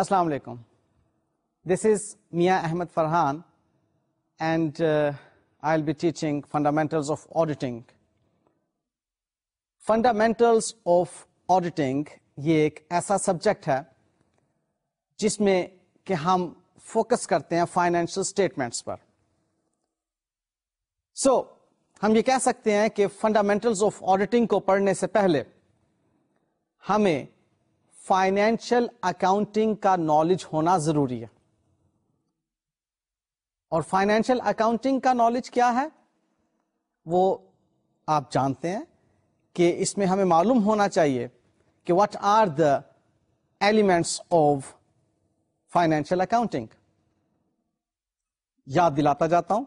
علیکم this is Mian Ahmad Farhan and I be teaching fundamentals of auditing fundamentals of auditing یہ ایک ایسا subject ہے جس میں کہ ہم فوکس کرتے ہیں فائنینشل اسٹیٹمنٹس پر سو so, ہم یہ کہہ سکتے ہیں کہ فنڈامنٹلس آف آڈیٹنگ کو پڑھنے سے پہلے ہمیں فائنینشل اکاؤنٹنگ کا نالج ہونا ضروری ہے اور فائنینشیل اکاؤنٹنگ کا نالج کیا ہے وہ آپ جانتے ہیں کہ اس میں ہمیں معلوم ہونا چاہیے کہ what are the elements of financial accounting یاد دلاتا جاتا ہوں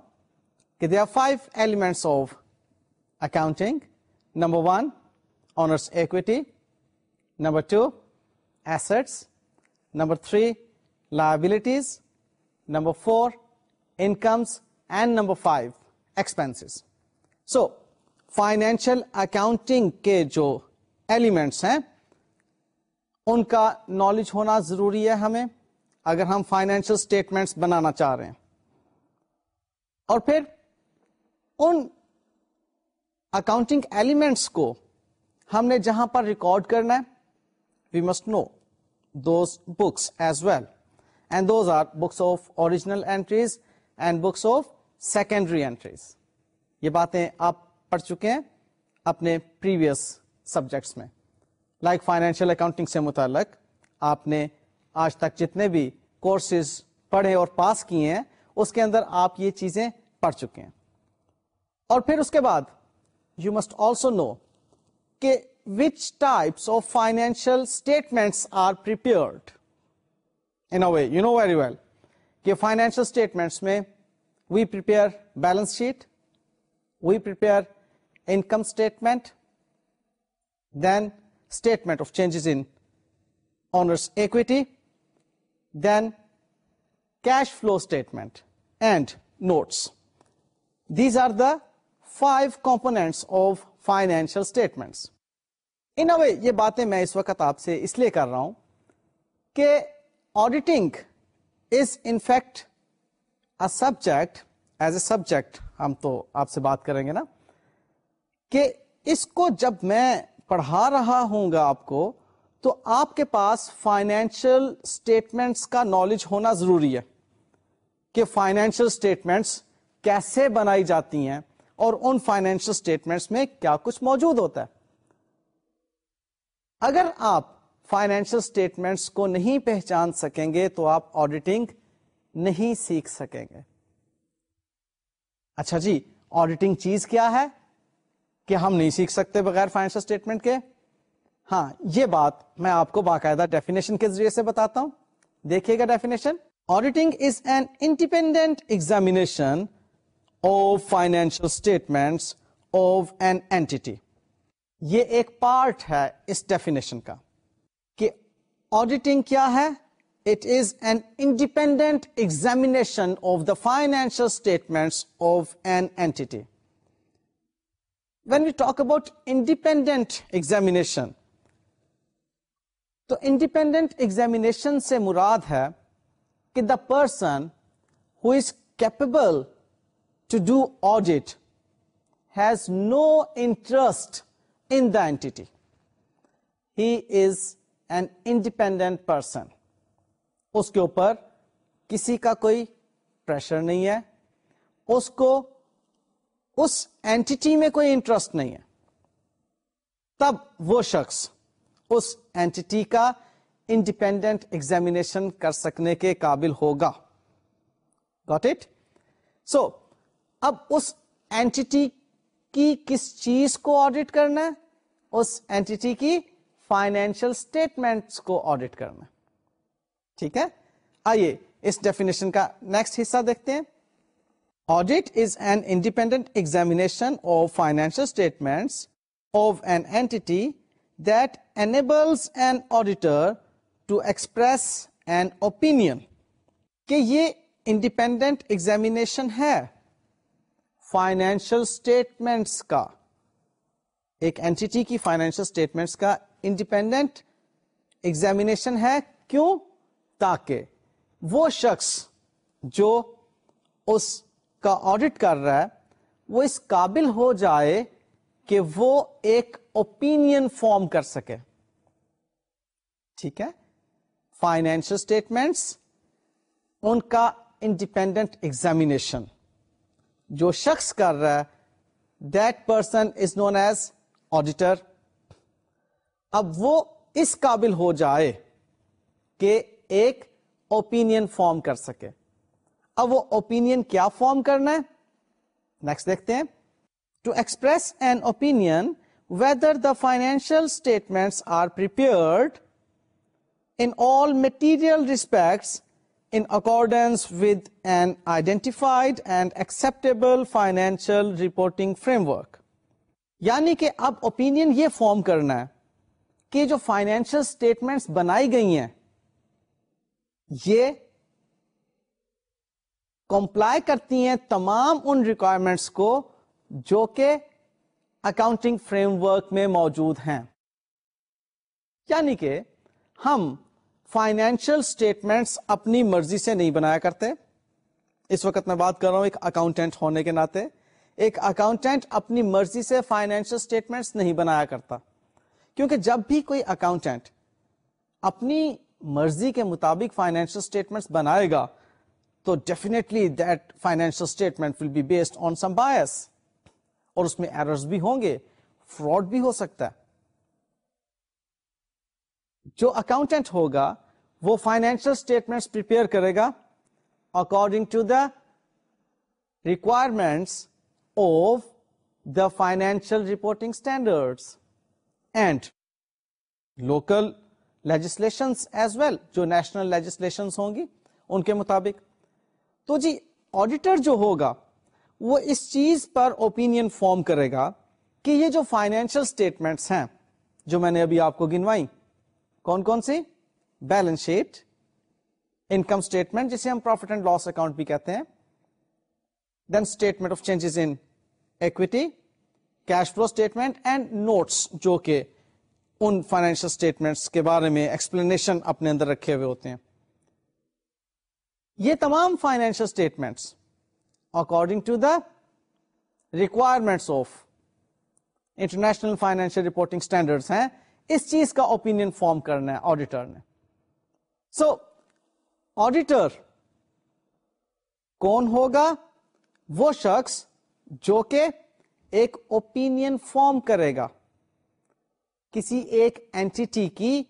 کہ they are five elements of accounting number one owners equity number two assets number three liabilities number four incomes and number five expenses so financial accounting کے جو elements ہیں ان کا knowledge ہونا ضروری ہے ہمیں اگر ہم فائنینشیل اسٹیٹمنٹس بنانا چاہ رہے ہیں اور پھر ان اکاؤنٹنگ ایلیمنٹس کو ہم نے جہاں پر ریکارڈ کرنا ہے must know the books of ہیں اپنے لائک فائنینشیل اکاؤنٹنگ سے متعلق آپ نے آج تک جتنے بھی کورسز پڑھے اور پاس کیے ہیں اس کے اندر آپ یہ چیزیں پڑھ چکے ہیں اور پھر اس کے بعد یو مسٹ آلسو نو کہ types of financial statements are prepared in a way you know very well کے فائنینشل اسٹیٹمنٹس میں we prepare balance sheet we prepare income statement then statement of changes in owners equity then cash flow statement and notes these are the five components of financial statements any یہ باتیں میں اس وقت آپ سے اس لیے کر رہا ہوں کہ auditing is in fact subject as a subject ہم تو آپ سے بات کریں گے نا کہ اس کو جب میں پڑھا رہا ہوں گا آپ کو تو آپ کے پاس فائنینشیل اسٹیٹمنٹس کا نالج ہونا ضروری ہے کہ فائنینشیل اسٹیٹمنٹس کیسے بنائی جاتی ہیں اور ان فائنینشیل اسٹیٹمنٹس میں کیا کچھ موجود ہوتا ہے اگر آپ فائنینشل اسٹیٹمنٹس کو نہیں پہچان سکیں گے تو آپ آڈیٹنگ نہیں سیکھ سکیں گے اچھا جی آڈیٹنگ چیز کیا ہے کہ ہم نہیں سیکھ سکتے بغیر فائنینشل اسٹیٹمنٹ کے ہاں یہ بات میں آپ کو باقاعدہ ڈیفینیشن کے ذریعے سے بتاتا ہوں دیکھیے گا definition auditing is an independent examination of financial statement of an entity یہ ایک پارٹ ہے اس ڈیفینیشن کا کہ آڈیٹنگ کیا ہے it is an independent examination of the financial statements of an entity when you talk about independent examination تو independent examination سے مراد ہے کہ the person who is capable to do audit has no interest the entity. He is an independent person اس کے اوپر کسی کا کوئی پریشر نہیں ہے اس کو اس اینٹی میں کوئی انٹرسٹ نہیں ہے تب وہ شخص اس اینٹی کا انڈیپینڈنٹ ایگزامیشن کر سکنے کے قابل ہوگا گاٹ اٹ سو اب اس اینٹی کی کس چیز کو آڈیٹ کرنا ہے اس اینٹی کی فائنینشل اسٹیٹمنٹس کو آڈیٹ کرنا ٹھیک ہے آئیے اس ڈیفینیشن کا نیکسٹ حصہ دیکھتے ہیں is an independent statements of an entity that enables an auditor to express an opinion کہ یہ انڈیپینڈنٹ ایگزامیشن ہے فائنینشل اسٹیٹمنٹس کا ایک اینٹی کی فائنینشل اسٹیٹمنٹس کا انڈیپینڈنٹ ایگزامیشن ہے کیوں تاکہ وہ شخص جو اس کا آڈٹ کر رہا ہے وہ اس قابل ہو جائے کہ وہ ایک اوپینین فارم کر سکے ٹھیک ہے فائنینشل اسٹیٹمنٹس ان کا انڈیپینڈنٹ ایگزامیشن جو شخص کر رہا ہے that person is known as auditor اب وہ اس قابل ہو جائے کہ ایک اوپین فارم کر سکے اب وہ اوپین کیا فارم کرنا ہے نیکسٹ دیکھتے ہیں to express an opinion whether the financial statements are prepared in all material respects accordance with with identified and acceptable acceptable reporting framework یعنی کہ اب اوپینئن یہ فارم کرنا ہے کہ جو فائنینشیل اسٹیٹمنٹس بنائی گئی ہیں یہ کمپلائی کرتی ہیں تمام ان ریکوائرمنٹس کو جو کہ اکاؤنٹنگ فریم ورک میں موجود ہیں یعنی کہ ہم فائنینشیل اسٹیٹمنٹس اپنی مرضی سے نہیں بنایا کرتے اس وقت میں بات کر رہا ہوں ایک اکاؤنٹینٹ ہونے کے ناطے ایک اکاؤنٹینٹ اپنی مرضی سے فائنینشیل نہیں بنایا کرتا کیونکہ جب بھی کوئی اکاؤنٹینٹ اپنی مرضی کے مطابق فائنینشیل اسٹیٹمنٹس بنائے گا تو that financial statement will be based on some bias اور اس میں ایررز بھی ہوں گے فراڈ بھی ہو سکتا ہے جو اکاؤنٹینٹ ہوگا وہ فائنینشل اسٹیٹمنٹس پر کرے گا according to the requirements of the financial reporting standards and local legislation as well جو نیشنل لیجسلیشن ہوں گی ان کے مطابق تو جی آڈیٹر جو ہوگا وہ اس چیز پر اوپینین فارم کرے گا کہ یہ جو فائنینشیل اسٹیٹمنٹس ہیں جو میں نے ابھی آپ کو گنوائی کون کون سی بیلنس شیٹ انکم اسٹیٹمنٹ جسے ہم پروفٹ اینڈ لاس اکاؤنٹ بھی کہتے ہیں then statement of changes in equity cash flow statement and notes جو کہ ان فائنینشل اسٹیٹمنٹس کے بارے میں ایکسپلینیشن اپنے اندر رکھے ہوئے ہوتے ہیں یہ تمام financial statements according to the requirement of international financial reporting standard ہیں اس چیز کا اوپین فارم کرنا ہے آڈیٹر نے سو آڈیٹر کون ہوگا وہ شخص جو کہ ایک اوپینین فارم کرے گا کسی ایک اینٹی کی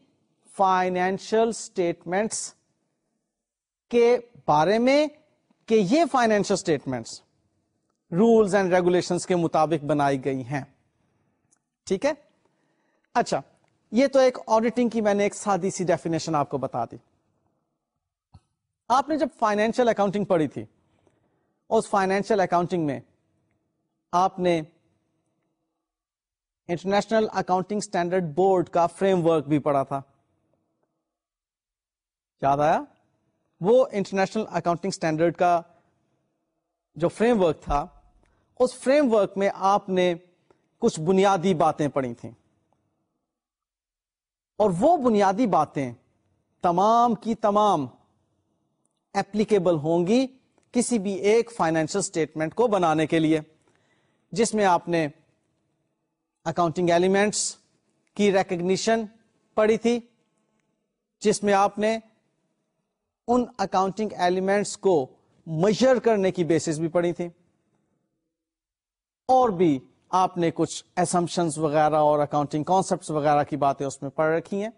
فائنینشل اسٹیٹمنٹس کے بارے میں کہ یہ financial statements rules and regulations کے مطابق بنائی گئی ہیں ٹھیک ہے اچھا یہ تو ایک آڈیٹنگ کی میں نے ایک سادی سی ڈیفینیشن آپ کو بتا دی آپ نے جب فائنینشیل اکاؤنٹنگ پڑھی تھی اس فائنینشیل اکاؤنٹنگ میں آپ نے انٹرنیشنل اکاؤنٹنگ اسٹینڈرڈ بورڈ کا فریم ورک بھی پڑھا تھا یاد آیا وہ انٹرنیشنل اکاؤنٹنگ اسٹینڈرڈ کا جو فریم ورک تھا اس فریم ورک میں آپ نے کچھ بنیادی باتیں پڑھی تھیں اور وہ بنیادی باتیں تمام کی تمام ایپلیکیبل ہوں گی کسی بھی ایک فائنینشل اسٹیٹمنٹ کو بنانے کے لیے جس میں آپ نے اکاؤنٹنگ ایلیمنٹس کی ریکگنیشن پڑی تھی جس میں آپ نے ان اکاؤنٹنگ ایلیمنٹس کو میجر کرنے کی بیسس بھی پڑھی تھی اور بھی آپ نے کچھ اسمپشن وغیرہ اور اکاؤنٹنگ کانسیپٹس وغیرہ کی باتیں اس میں پڑھ رکھی ہیں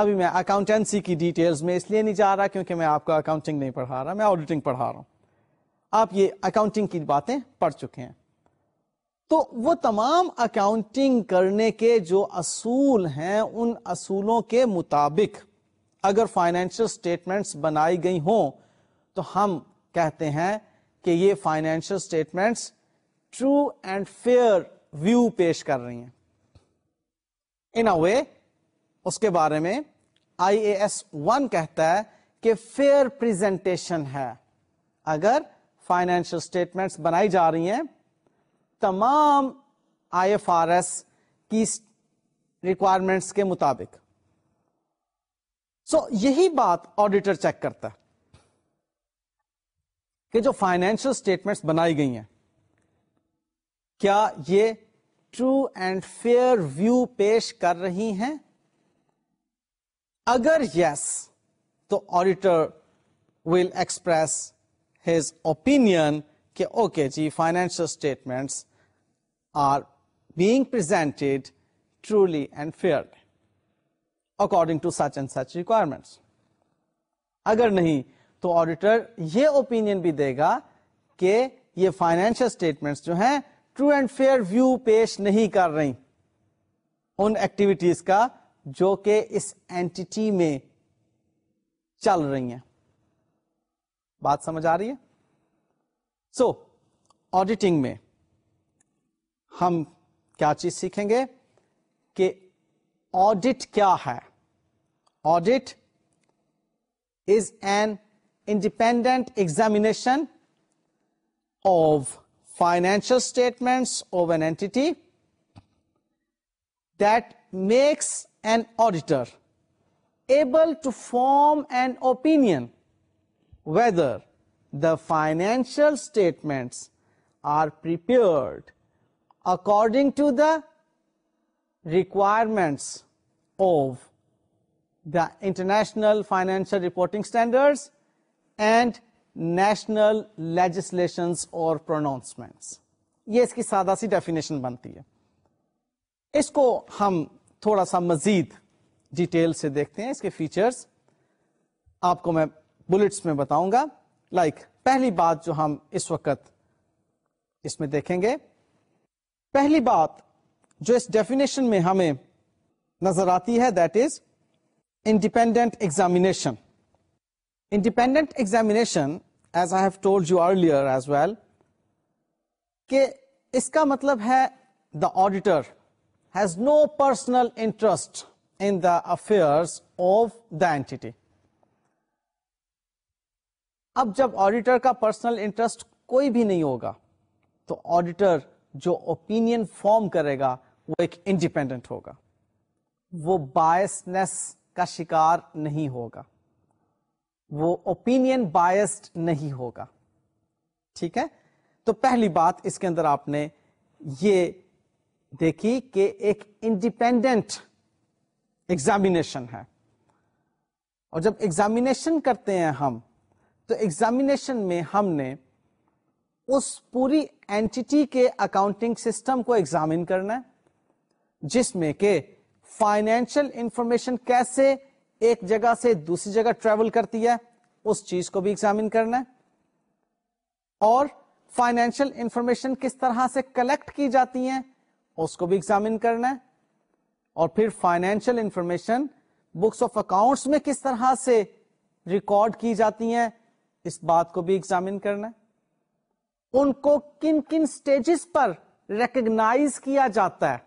ابھی میں اکاؤنٹینسی کی ڈیٹیلز میں اس لیے نہیں جا رہا کیونکہ میں آپ کو اکاؤنٹنگ نہیں پڑھا رہا میں آڈیٹنگ پڑھا رہا ہوں آپ یہ اکاؤنٹنگ کی باتیں پڑھ چکے ہیں تو وہ تمام اکاؤنٹنگ کرنے کے جو اصول ہیں ان اصولوں کے مطابق اگر فائنینشیل اسٹیٹمنٹس بنائی گئی ہوں تو ہم کہتے ہیں کہ یہ financial statements true and fair view پیش کر رہی ہیں ان اے وے اس کے بارے میں آئی اے ایس ون کہتا ہے کہ فیئر پریزنٹیشن ہے اگر فائنینشل اسٹیٹمنٹس بنائی جا رہی ہیں تمام آئی ایف آر ایس کی ریکوائرمنٹس کے مطابق سو یہی بات آڈیٹر چیک کرتا ہے کہ جو فائنینشل اسٹیٹمنٹس بنائی گئی ہیں کیا یہ ٹرو اینڈ فیئر ویو پیش کر رہی ہیں اگر یس تو auditor will express his opinion کہ okay G financial statements are being fair according to such and such requirements اگر نہیں تو آڈیٹر یہ اوپین بھی دے گا کہ یہ فائنینشیل اسٹیٹمنٹس جو ہیں ٹرو اینڈ فیئر ویو پیش نہیں کر رہی ان ایکٹیویٹیز کا جو کہ اس اینٹی میں چل رہی ہیں بات سمجھ آ رہی ہے سو so, آڈیٹنگ میں ہم کیا چیز سیکھیں گے کہ آڈٹ کیا ہے audit is an independent examination of financial statements of an entity takes form an opinion whether the financial statements are prepared according to the requirements of the international financial reporting standards and national legislations اور pronouncements یہ اس کی سادہ سی definition بنتی ہے اس کو ہم تھوڑا سا مزید ڈیٹیل سے دیکھتے ہیں اس کے فیچرز آپ کو میں بلٹس میں بتاؤں گا لائک like, پہلی بات جو ہم اس وقت اس میں دیکھیں گے پہلی بات جو اس ڈیفینیشن میں ہمیں نظر آتی ہے that is independent examination independent examination as I have told you earlier as well کہ اس کا مطلب ہے the auditor no no personal interest in the of of entity. اب جب آڈیٹر کا پرسنل انٹرسٹ کوئی بھی نہیں ہوگا تو آڈیٹر جو اوپین فارم کرے گا وہ ایک انڈیپینڈنٹ ہوگا وہ بایسنیس کا شکار نہیں ہوگا وہ اوپین بایسڈ نہیں ہوگا ٹھیک ہے تو پہلی بات اس کے اندر آپ نے یہ دیکھی کہ ایک انڈیپینڈنٹ ایگزامینیشن ہے اور جب ایگزامینیشن کرتے ہیں ہم تو ایگزامینیشن میں ہم نے اس پوری اینٹی کے اکاؤنٹنگ سسٹم کو ایگزامن کرنا ہے جس میں کہ فائنینشیل انفارمیشن کیسے ایک جگہ سے دوسری جگہ ٹریول کرتی ہے اس چیز کو بھی ایگزامن کرنا ہے اور فائنینشیل انفارمیشن کس طرح سے کلیکٹ کی جاتی ہیں اس کو بھی ایگزامن کرنا ہے اور پھر financial information books of accounts میں کس طرح سے ریکارڈ کی جاتی ہیں اس بات کو بھی ایگزامن کرنا ہے ان کو کن کن سٹیجز پر ریکگنائز کیا جاتا ہے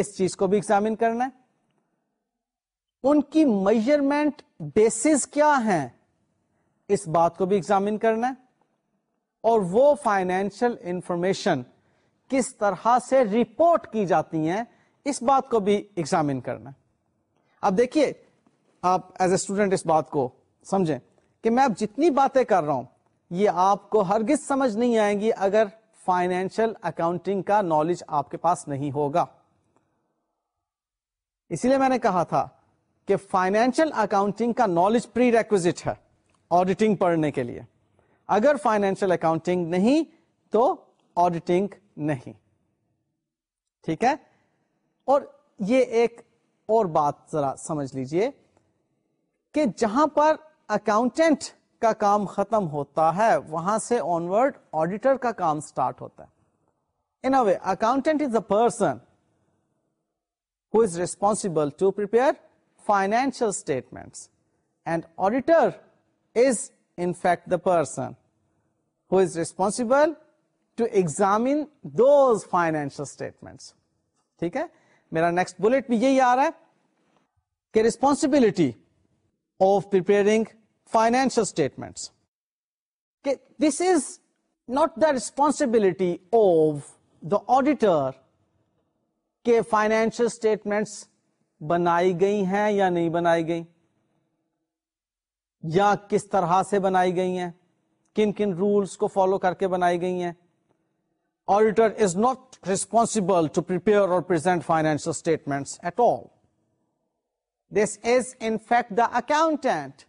اس چیز کو بھی ایگزامن کرنا ہے ان کی میجرمنٹ بیسز کیا ہیں اس بات کو بھی ایگزامن کرنا ہے اور وہ فائنینشیل انفارمیشن کس طرح سے رپورٹ کی جاتی ہیں اس بات کو بھی ایگزامن کرنا اب دیکھیے آپ ایز اے اسٹوڈنٹ اس بات کو سمجھیں کہ میں اب جتنی باتیں کر رہا ہوں یہ آپ کو ہرگز سمجھ نہیں آئیں گی اگر فائنینشیل اکاؤنٹنگ کا نالج آپ کے پاس نہیں ہوگا اسی لیے میں نے کہا تھا کہ فائنینشیل اکاؤنٹنگ کا نالج پری ریکوزٹ ہے آڈیٹنگ پڑھنے کے لیے اگر فائنینشل اکاؤنٹنگ نہیں تو آڈیٹنگ نہیں ٹھیک ہے اور یہ ایک اور بات ذرا سمجھ لیجئے کہ جہاں پر اکاؤنٹینٹ کا کام ختم ہوتا ہے وہاں سے آنورڈ آڈیٹر کا کام اسٹارٹ ہوتا ہے in a way accountant is a person who is responsible to prepare financial statement and auditor is in fact the person who is responsible to examine those financial ٹھیک ہے میرا next Bullet بھی یہی آ رہا ہے کہ ریسپونسبلٹی آف کہ this is not the responsibility of the auditor کے فائنینشل اسٹیٹمنٹس بنائی گئی ہیں یا نہیں بنائی گئی یا کس طرح سے بنائی گئی ہیں کن کن رولس کو فالو کر کے بنائی گئی ہیں Auditor is not responsible to prepare or present financial statements at all. This is in fact the accountant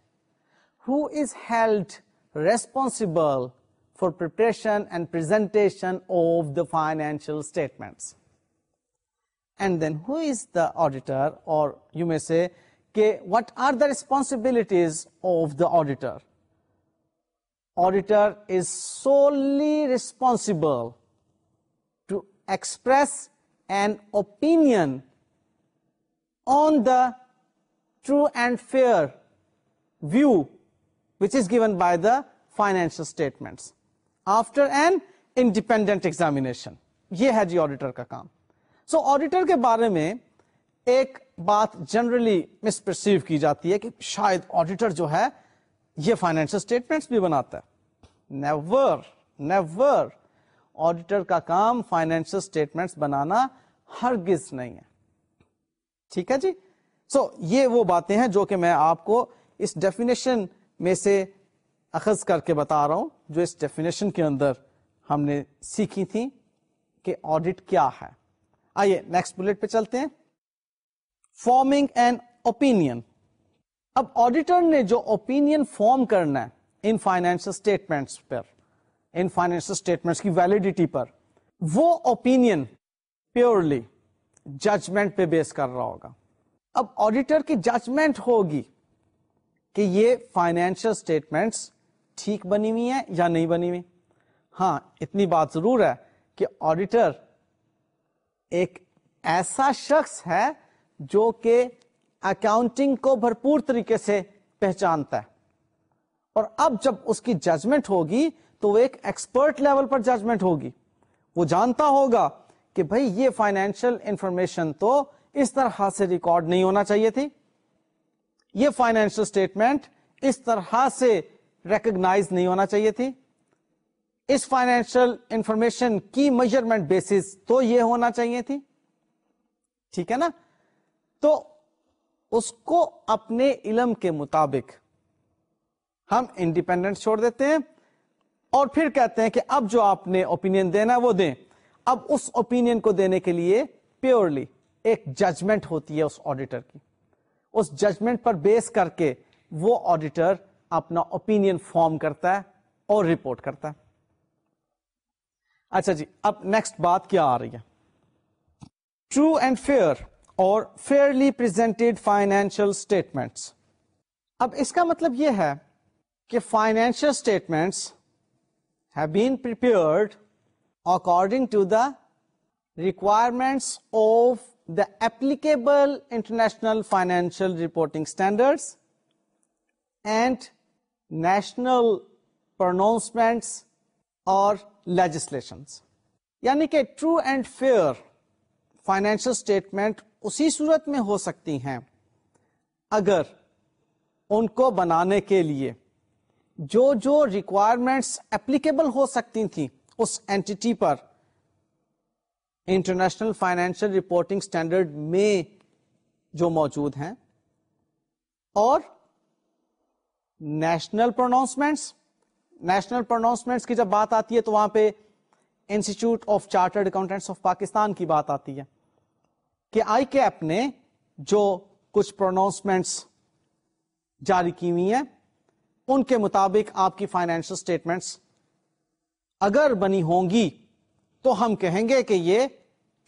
who is held responsible for preparation and presentation of the financial statements. And then who is the auditor, or you may say, okay, what are the responsibilities of the auditor? Auditor is solely responsible express and opinion on the true and fair view which is given by the financial statements after an independent examination یہ ہے جی auditor کا کام so auditor کے بارے میں ایک بات جنرلی مس پرسیو کی جاتی ہے کہ شاید آڈیٹر جو ہے یہ فائنینشل اسٹیٹمنٹس بھی بناتا ہے نیور نیور آڈیٹر کا کام فائنینشل اسٹیٹمنٹس بنانا ہرگز نہیں ہے ٹھیک ہے جی سو so, یہ وہ باتیں ہیں جو کہ میں آپ کو اس ڈیفینیشن میں سے اخذ کر کے بتا رہا ہوں جو اس ڈیفینیشن کے اندر ہم نے سیکھی تھی کہ آڈٹ کیا ہے آئیے نیکسٹ بلٹ پہ چلتے ہیں فارمنگ اینڈ اوپین اب آڈیٹر نے جو اوپین فارم کرنا ہے ان فائنینشل اسٹیٹمنٹس پر ان فائنینشل اسٹیٹمنٹس کی ویلڈیٹی پر وہ اوپین پیورلی ججمنٹ پہ بیس کر رہا ہوگا اب آڈیٹر کی ججمنٹ ہوگی کہ یہ فائنینشل اسٹیٹمنٹس ٹھیک بنی ہوئی ہیں یا نہیں بنی ہوئی ہاں اتنی بات ضرور ہے کہ آڈیٹر ایک ایسا شخص ہے جو کہ اکاؤنٹنگ کو بھرپور طریقے سے پہچانتا ہے اور اب جب اس کی ججمنٹ ہوگی تو وہ ایکسپرٹ لیول پر ججمنٹ ہوگی وہ جانتا ہوگا کہ بھائی یہ فائنینشل انفارمیشن تو اس طرح سے ریکارڈ نہیں ہونا چاہیے تھی یہ فائنینشل اسٹیٹمنٹ اس طرح سے ریکگناز نہیں ہونا چاہیے تھی اس فائنینشل انفارمیشن کی میجرمنٹ بیسس تو یہ ہونا چاہیے تھی ٹھیک ہے نا تو اس کو اپنے علم کے مطابق ہم انڈیپینڈنٹ چھوڑ دیتے ہیں اور پھر کہتے ہیں کہ اب جو آپ نے اوپین دینا وہ دیں اب اس اوپین کو دینے کے لیے پیورلی ایک ججمنٹ ہوتی ہے اس اس آڈیٹر کی ججمنٹ پر بیس کر کے وہ آڈیٹر اپنا اوپین فارم کرتا ہے اور رپورٹ کرتا ہے اچھا جی اب نیکسٹ بات کیا آ رہی ہے ٹرو اینڈ فیئر اور فیئرلی پرزینٹیڈ فائنینشیل اسٹیٹمنٹس اب اس کا مطلب یہ ہے کہ financial statements been prepared according to the requirements of the applicable international financial reporting standards and national pronouncements اور لیجسلیشنس یعنی کہ true and fair financial statement اسی صورت میں ہو سکتی ہیں اگر ان کو بنانے کے لیے جو جو ریکوائرمنٹس اپلیکیبل ہو سکتی تھیں اس اینٹی پر انٹرنیشنل فائنینشل رپورٹنگ اسٹینڈرڈ میں جو موجود ہیں اور نیشنل پروناؤنسمنٹس نیشنل پروناؤنسمنٹس کی جب بات آتی ہے تو وہاں پہ institute of chartered accountants of Pakistan کی بات آتی ہے کہ آئی کیپ نے جو کچھ پروناؤنسمنٹس جاری کی ہوئی ہیں ان کے مطابق آپ کی فائنینشل اسٹیٹمنٹس اگر بنی ہوں گی تو ہم کہیں گے کہ یہ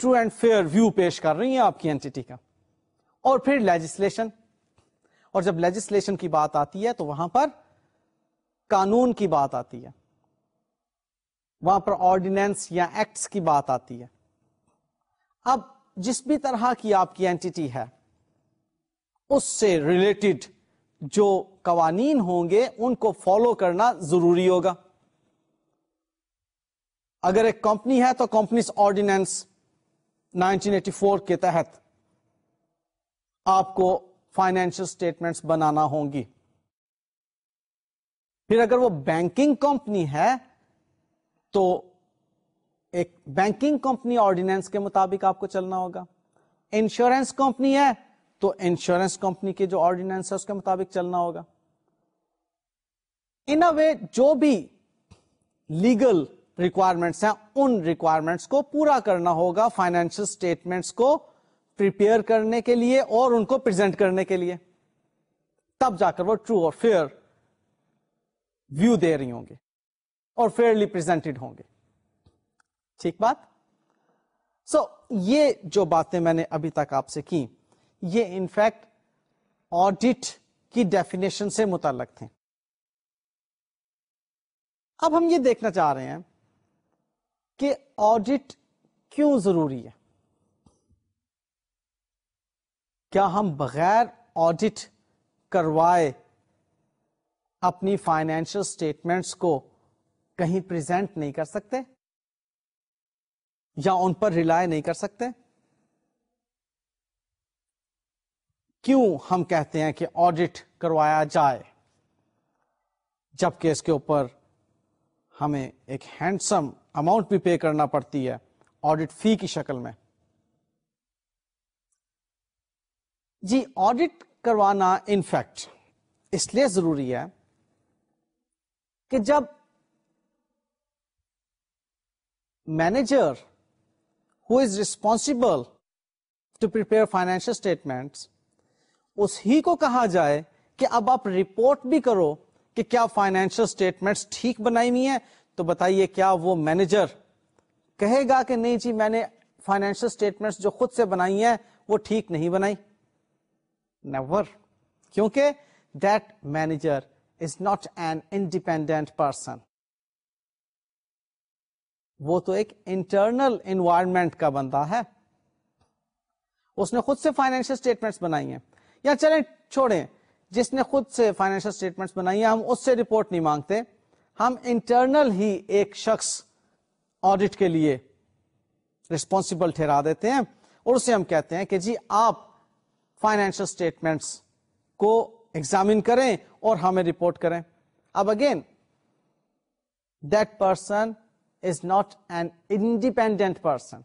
ٹرو اینڈ فیئر ویو پیش کر رہی ہے آپ کی اینٹی کا اور پھر لیجسلیشن اور جب لیجسلیشن کی بات آتی ہے تو وہاں پر قانون کی بات آتی ہے وہاں پر آرڈیننس یا ایکٹس کی بات آتی ہے اب جس بھی طرح کی آپ کی اینٹی ہے اس سے ریلیٹڈ جو قوانین ہوں گے ان کو فالو کرنا ضروری ہوگا اگر ایک کمپنی ہے تو کمپنیز آرڈیننس 1984 کے تحت آپ کو فائنینشل سٹیٹمنٹس بنانا ہوں گی پھر اگر وہ بینکنگ کمپنی ہے تو ایک بینکنگ کمپنی آرڈیننس کے مطابق آپ کو چلنا ہوگا انشورنس کمپنی ہے تو انشورنس کمپنی کے جو آرڈینس ہے اس کے مطابق چلنا ہوگا ان اے وے جو بھی لیگل ریکوائرمنٹس ہیں ان ریکوائرمنٹس کو پورا کرنا ہوگا فائنینشل اسٹیٹمنٹس کو کرنے کے لیے اور ان کو پرزینٹ کرنے کے لیے تب جا کر وہ ٹرو اور فیئر ویو دے رہی ہوں گے اور فیئرلی پرزینٹڈ ہوں گے ٹھیک بات سو so, یہ جو باتیں میں نے ابھی تک آپ سے کی یہ انفیکٹ آڈٹ کی ڈیفینیشن سے متعلق تھے اب ہم یہ دیکھنا چاہ رہے ہیں کہ آڈٹ کیوں ضروری ہے کیا ہم بغیر آڈٹ کروائے اپنی فائنینشل اسٹیٹمنٹس کو کہیں پریزنٹ نہیں کر سکتے یا ان پر ریلائی نہیں کر سکتے کیوں ہم کہتے ہیں کہ آڈٹ کروایا جائے جبکہ اس کے اوپر ہمیں ایک ہینڈسم اماؤنٹ بھی پے کرنا پڑتی ہے آڈٹ فی کی شکل میں جی آڈٹ کروانا انفیکٹ اس لیے ضروری ہے کہ جب manager who is responsible to prepare financial statements اس ہی کو کہا جائے کہ اب آپ رپورٹ بھی کرو کہ کیا فائنینشل اسٹیٹمنٹس ٹھیک بنائی ہوئی ہیں تو بتائیے کیا وہ مینیجر کہے گا کہ نہیں جی میں نے فائنینشیل اسٹیٹمنٹس جو خود سے بنائی ہیں وہ ٹھیک نہیں بنائی نیور کیونکہ that manager is not an independent person وہ تو ایک انٹرنل انوائرمنٹ کا بندہ ہے اس نے خود سے فائنینشیل اسٹیٹمنٹس بنائی ہیں یا چلیں چھوڑیں جس نے خود سے فائنینشل اسٹیٹمنٹ بنائی ہیں ہم اس سے رپورٹ نہیں مانگتے ہم انٹرنل ہی ایک شخص آڈٹ کے لیے ریسپونسبل ٹھہرا دیتے ہیں اور اسے ہم کہتے ہیں کہ جی آپ فائنینشل اسٹیٹمنٹس کو ایگزامن کریں اور ہمیں رپورٹ کریں اب again that person is not an independent person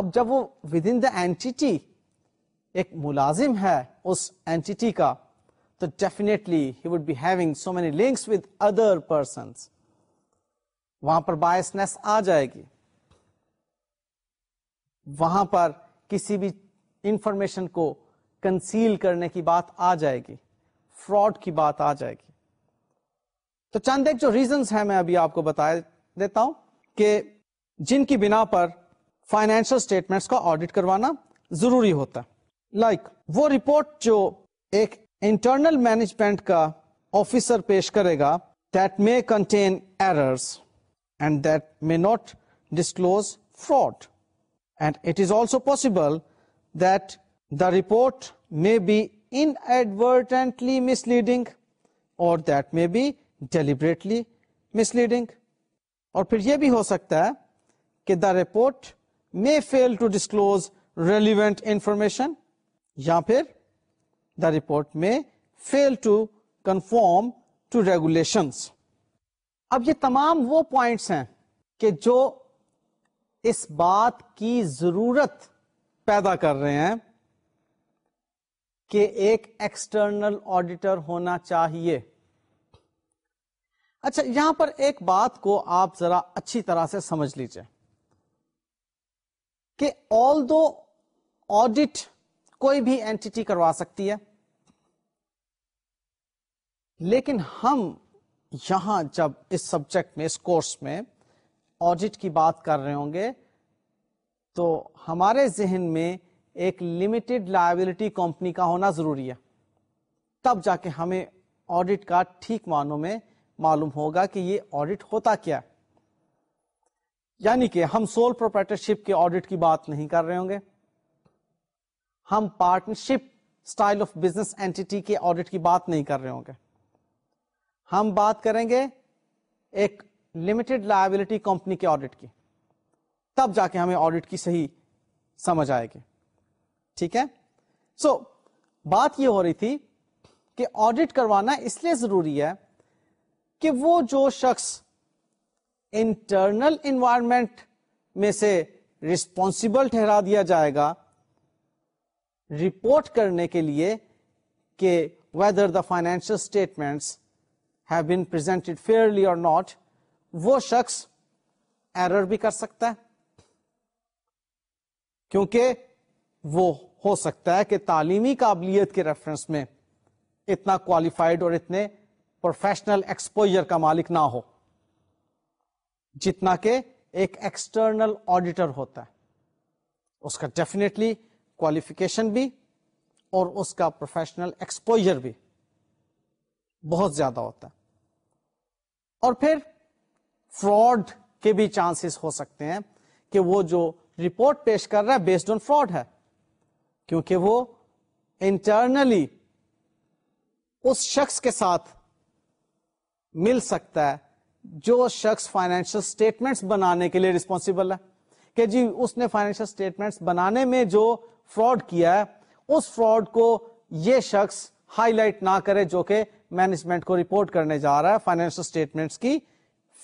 اب جب وہ ود ان دا اینٹی ایک ملازم ہے اس اینٹی کا تو define so many links with other person وہاں پر بایسنیس آ جائے گی وہاں پر کسی بھی انفارمیشن کو کنسیل کرنے کی بات آ جائے گی فراڈ کی بات آ جائے گی تو چاند ایک جو ریزنس ہیں میں ابھی آپ کو بتا دیتا ہوں کہ جن کی بنا پر فائنینشل اسٹیٹمنٹس کا آڈٹ کروانا ضروری ہوتا ہے لائک like, وہ رپورٹ جو ایک انٹرنل مینجمنٹ کا آفیسر پیش کرے گا that may contain errors and that may not disclose fraud and it is also possible that the report may be inadvertently misleading or that they deliberately misleading اور پھر یہ بھی ہو سکتا ہے کہ the report may fail to disclose relevant information یا پھر the report may fail to conform to regulations اب یہ تمام وہ پوائنٹس ہیں کہ جو اس بات کی ضرورت پیدا کر رہے ہیں کہ ایک ایکسٹرنل آڈیٹر ہونا چاہیے اچھا یہاں پر ایک بات کو آپ ذرا اچھی طرح سے سمجھ لیجیے کہ آل دو آڈیٹ کوئی بھی اینٹی کروا سکتی ہے لیکن ہم یہاں جب اس سبجیکٹ میں اس کورس میں آڈٹ کی بات کر رہے ہوں گے تو ہمارے ذہن میں ایک لمیٹڈ لائبلٹی کمپنی کا ہونا ضروری ہے تب جا کے ہمیں آڈٹ کا ٹھیک معنوں میں معلوم ہوگا کہ یہ آڈٹ ہوتا کیا یعنی کہ ہم سول پروپریٹرشپ کے آڈٹ کی بات نہیں کر رہے ہوں گے ہم partnership style of business entity کے آڈٹ کی بات نہیں کر رہے ہوں گے ہم بات کریں گے ایک لمیٹڈ لائبلٹی کمپنی کے آڈٹ کی تب جا کے ہمیں آڈٹ کی صحیح سمجھ آئے گی ٹھیک ہے سو بات یہ ہو رہی تھی کہ آڈٹ کروانا اس لیے ضروری ہے کہ وہ جو شخص انٹرنل انوائرمنٹ میں سے ریسپونسبل ٹھہرا دیا جائے گا رپورٹ کرنے کے لیے کہ whether the financial statements have been presented fairly or not وہ شخص ایرر بھی کر سکتا ہے کیونکہ وہ ہو سکتا ہے کہ تعلیمی قابلیت کے ریفرنس میں اتنا کوالیفائڈ اور اتنے پروفیشنل ایکسپوجر کا مالک نہ ہو جتنا کہ ایک ایکسٹرنل آڈیٹر ہوتا ہے اس کا ڈیفینیٹلی کوالیفیکیشن بھی اور اس کا پروفیشنل ایکسپوجر بھی بہت زیادہ ہوتا ہے اور پھر فراڈ کے بھی چانسز ہو سکتے ہیں کہ وہ جو رپورٹ پیش کر رہا ہے بیسڈ آن فراڈ ہے کیونکہ وہ انٹرنلی اس شخص کے ساتھ مل سکتا ہے جو شخص فائنینشیل اسٹیٹمنٹس بنانے کے لیے ریسپانسبل ہے کہ جی اس نے فائنینشیل اسٹیٹمنٹس بنانے میں جو فراڈ کیا ہے اس فراڈ کو یہ شخص ہائی لائٹ نہ کرے جو کہ مینجمنٹ کو رپورٹ کرنے جا رہا ہے فائنینشل اسٹیٹمنٹ کی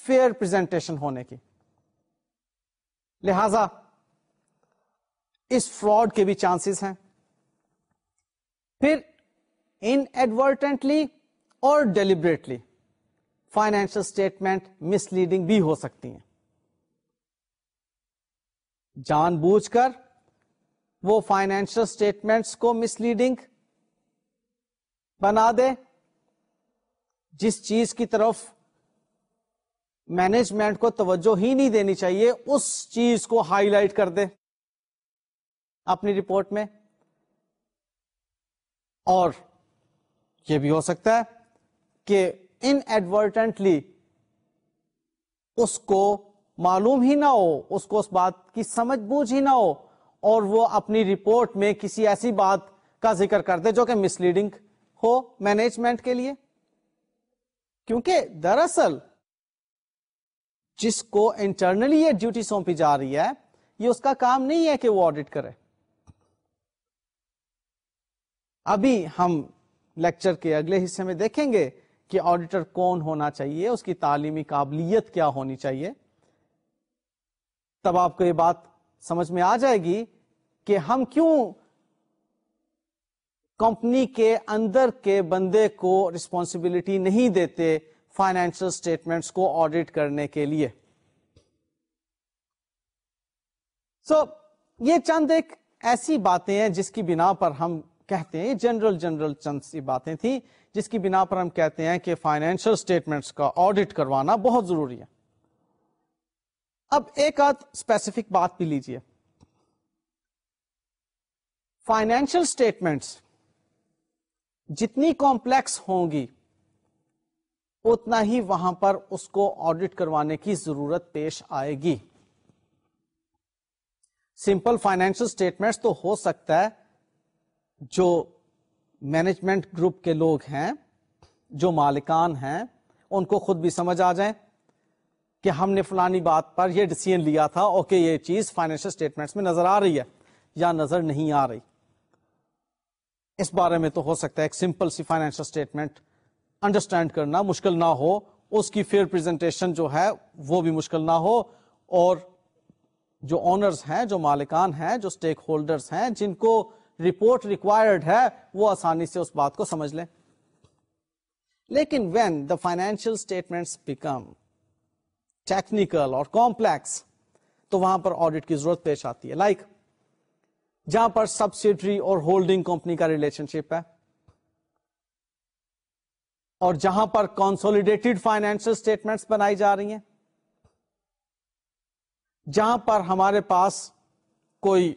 فیئر پرزینٹیشن ہونے کی لہذا اس فراڈ کے بھی چانسز ہیں پھر ان ایڈورٹنٹلی اور ڈیلیبریٹلی فائنینشل اسٹیٹمنٹ مسلیڈنگ بھی ہو سکتی ہیں جان بوجھ کر وہ فائنینشل اسٹیٹمنٹس کو مس لیڈنگ بنا دے جس چیز کی طرف مینجمنٹ کو توجہ ہی نہیں دینی چاہیے اس چیز کو ہائی لائٹ کر دے اپنی رپورٹ میں اور یہ بھی ہو سکتا ہے کہ ان ایڈورٹنٹلی اس کو معلوم ہی نہ ہو اس کو اس بات کی سمجھ بوجھ ہی نہ ہو اور وہ اپنی رپورٹ میں کسی ایسی بات کا ذکر کر دے جو کہ مسلیڈنگ ہو مینجمنٹ کے لیے کیونکہ دراصل جس کو انٹرنلی یہ ڈیوٹی سونپی جا رہی ہے یہ اس کا کام نہیں ہے کہ وہ آڈٹ کرے ابھی ہم لیکچر کے اگلے حصے میں دیکھیں گے کہ آڈیٹر کون ہونا چاہیے اس کی تعلیمی قابلیت کیا ہونی چاہیے تب آپ کو یہ بات سمجھ میں آ جائے گی کہ ہم کیوں کمپنی کے اندر کے بندے کو ریسپانسبلٹی نہیں دیتے فائنینشل اسٹیٹمنٹس کو آڈٹ کرنے کے لیے سو so, یہ چند ایک ایسی باتیں ہیں جس کی بنا پر ہم کہتے ہیں جنرل جنرل چند سی باتیں تھیں جس کی بنا پر ہم کہتے ہیں کہ فائنینشل اسٹیٹمنٹس کا آڈٹ کروانا بہت ضروری ہے اب ایک آدھ اسپیسیفک بات بھی لیجیے فائنینشل اسٹیٹمنٹس جتنی کمپلیکس ہوں گی اتنا ہی وہاں پر اس کو آڈٹ کروانے کی ضرورت پیش آئے گی سمپل فائنینشل اسٹیٹمنٹس تو ہو سکتا ہے جو مینجمنٹ گروپ کے لوگ ہیں جو مالکان ہیں ان کو خود بھی سمجھ آ جائیں کہ ہم نے فلانی بات پر یہ ڈسیزن لیا تھا کہ یہ چیز فائنینشیل اسٹیٹمنٹ میں نظر آ رہی ہے یا نظر نہیں آ رہی اس بارے میں تو ہو سکتا ہے ایک سمپل سی فائنینشیل اسٹیٹمنٹ انڈرسٹینڈ کرنا مشکل نہ ہو اس کی فیئر پریزنٹیشن جو ہے وہ بھی مشکل نہ ہو اور جو آنرس ہیں جو مالکان ہیں جو اسٹیک ہولڈرز ہیں جن کو رپورٹ ریکوائرڈ ہے وہ آسانی سے اس بات کو سمجھ لیں لیکن when the financial statement become technical اور کمپلیکس تو وہاں پر آڈٹ کی ضرورت پیش آتی ہے لائک like, جہاں پر سبسڈری اور ہولڈنگ کمپنی کا ریلیشن شپ ہے اور جہاں پر کانسولیڈیٹڈ فائنینشل اسٹیٹمنٹس بنائی جا رہی ہیں جہاں پر ہمارے پاس کوئی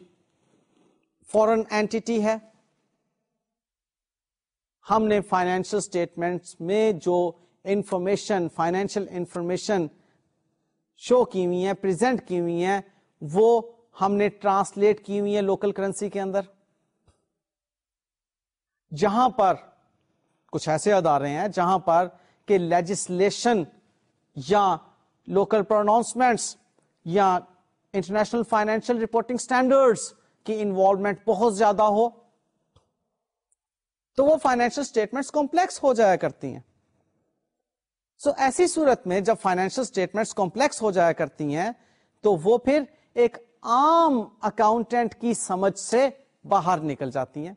فورن اینٹی ہے ہم نے فائنینشل اسٹیٹمنٹس میں جو انفارمیشن فائنینشیل انفارمیشن شو کی ہوئی ہیں پرزینٹ کی ہوئی ہیں وہ ہم نے ٹرانسلیٹ کی ہوئی ہیں لوکل کرنسی کے اندر جہاں پر کچھ ایسے ادارے ہیں جہاں پر کہ لیجسلیشن یا لوکل پروناؤنسمنٹس یا انٹرنیشنل فائنینشیل رپورٹنگ اسٹینڈرڈس کی انوالومنٹ بہت زیادہ ہو تو وہ فائنینشیل اسٹیٹمنٹس کمپلیکس ہو جایا کرتی ہیں سو so, ایسی صورت میں جب فائنینشل اسٹیٹمنٹس کمپلیکس ہو جایا کرتی ہیں تو وہ پھر ایک عام اکاؤنٹینٹ کی سمجھ سے باہر نکل جاتی ہیں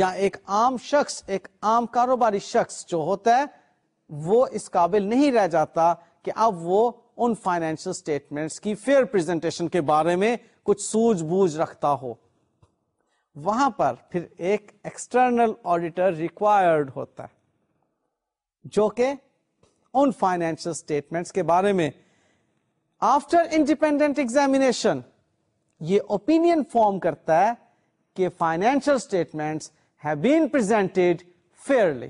یا ایک عام شخص ایک عام کاروباری شخص جو ہوتا ہے وہ اس قابل نہیں رہ جاتا کہ اب وہ ان فائنینشیل اسٹیٹمنٹس کی فیئر پریزنٹیشن کے بارے میں کچھ سوج بوجھ رکھتا ہو وہاں پر پھر ایکسٹرنل آڈیٹر ریکوائرڈ ہوتا ہے جو کہ ان فائنینشل اسٹیٹمنٹس کے بارے میں آفٹر انڈیپینڈنٹ ایگزامیشن یہ اوپین فارم کرتا ہے کہ financial statements have been fairly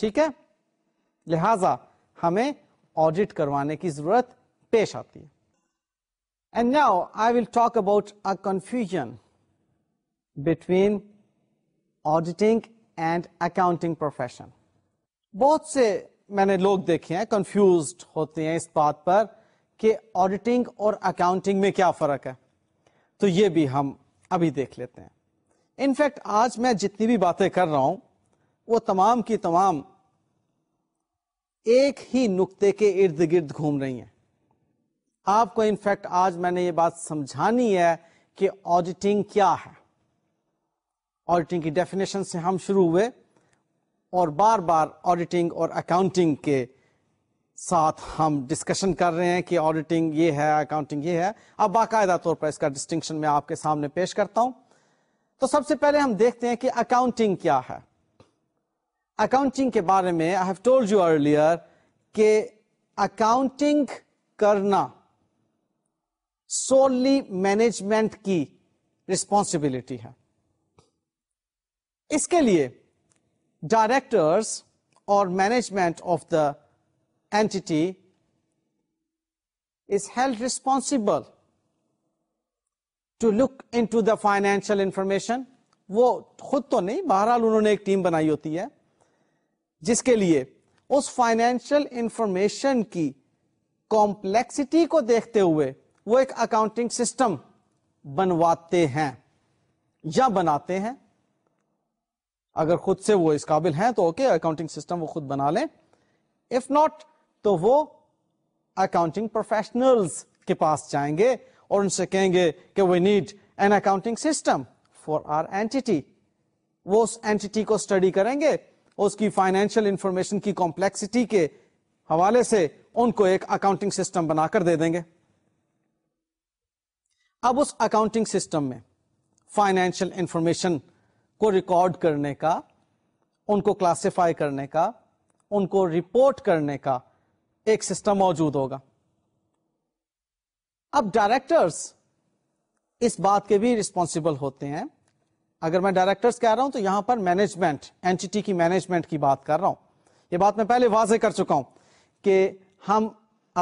ٹھیک ہے لہذا ہمیں آڈیٹ کروانے کی ضرورت پیش آتی ہے and now I will talk about a confusion between auditing بہت سے میں نے لوگ دیکھے ہیں کنفیوزڈ ہوتے ہیں اس بات پر کہ آڈیٹنگ اور اکاؤنٹنگ میں کیا فرق ہے تو یہ بھی ہم ابھی دیکھ لیتے ہیں انفیکٹ آج میں جتنی بھی باتیں کر رہا ہوں وہ تمام کی تمام ایک ہی نقطے کے ارد گرد گھوم رہی ہیں آپ کو انفیکٹ آج میں نے یہ بات سمجھانی ہے کہ آڈیٹنگ کیا ہے آڈیٹنگ کی ڈیفینیشن سے ہم شروع ہوئے اور بار بار آڈیٹنگ اور اکاؤنٹنگ کے ساتھ ہم ڈسکشن کر رہے ہیں کہ آڈیٹنگ یہ ہے اکاؤنٹنگ یہ ہے اب باقاعدہ طور پر اس کا ڈسٹنکشن میں آپ کے سامنے پیش کرتا ہوں تو سب سے پہلے ہم دیکھتے ہیں کہ اکاؤنٹنگ کیا ہے اکاؤنٹنگ کے بارے میں I have told you earlier کہ اکاؤنٹنگ کرنا سولی مینجمنٹ کی رسپانسبلٹی ہے اس کے لیے ڈائریکٹرس اور management of the entity is held responsible to look into the financial information وہ خود تو نہیں بہرحال انہوں نے ایک ٹیم بنائی ہوتی ہے جس کے لیے اس فائنینشیل انفارمیشن کی کمپلیکسٹی کو دیکھتے ہوئے وہ ایک اکاؤنٹنگ سسٹم بنواتے ہیں یا بناتے ہیں اگر خود سے وہ اس قابل ہیں تو اوکے اکاؤنٹنگ سسٹم وہ خود بنا لیں اف ناٹ تو وہ اکاؤنٹنگ پروفیشنل کے پاس جائیں گے اور ان سے کہیں گے کہ we need an accounting system for our entity وہ اس اینٹی کو اسٹڈی کریں گے اس کی فائنینشیل انفارمیشن کی کمپلیکسٹی کے حوالے سے ان کو ایک اکاؤنٹنگ سسٹم بنا کر دے دیں گے اب اس اکاؤنٹنگ سسٹم میں فائنینشیل انفارمیشن کو ریکارڈ کرنے کا ان کو کلاسیفائی کرنے کا ان کو رپورٹ کرنے کا ایک سسٹم موجود ہوگا اب ڈائریکٹرس اس بات کے بھی ریسپونسبل ہوتے ہیں اگر میں ڈائریکٹرس کہہ رہا ہوں تو یہاں پر مینجمنٹ اینٹی کی مینجمنٹ کی بات کر رہا ہوں یہ بات میں پہلے واضح کر چکا ہوں کہ ہم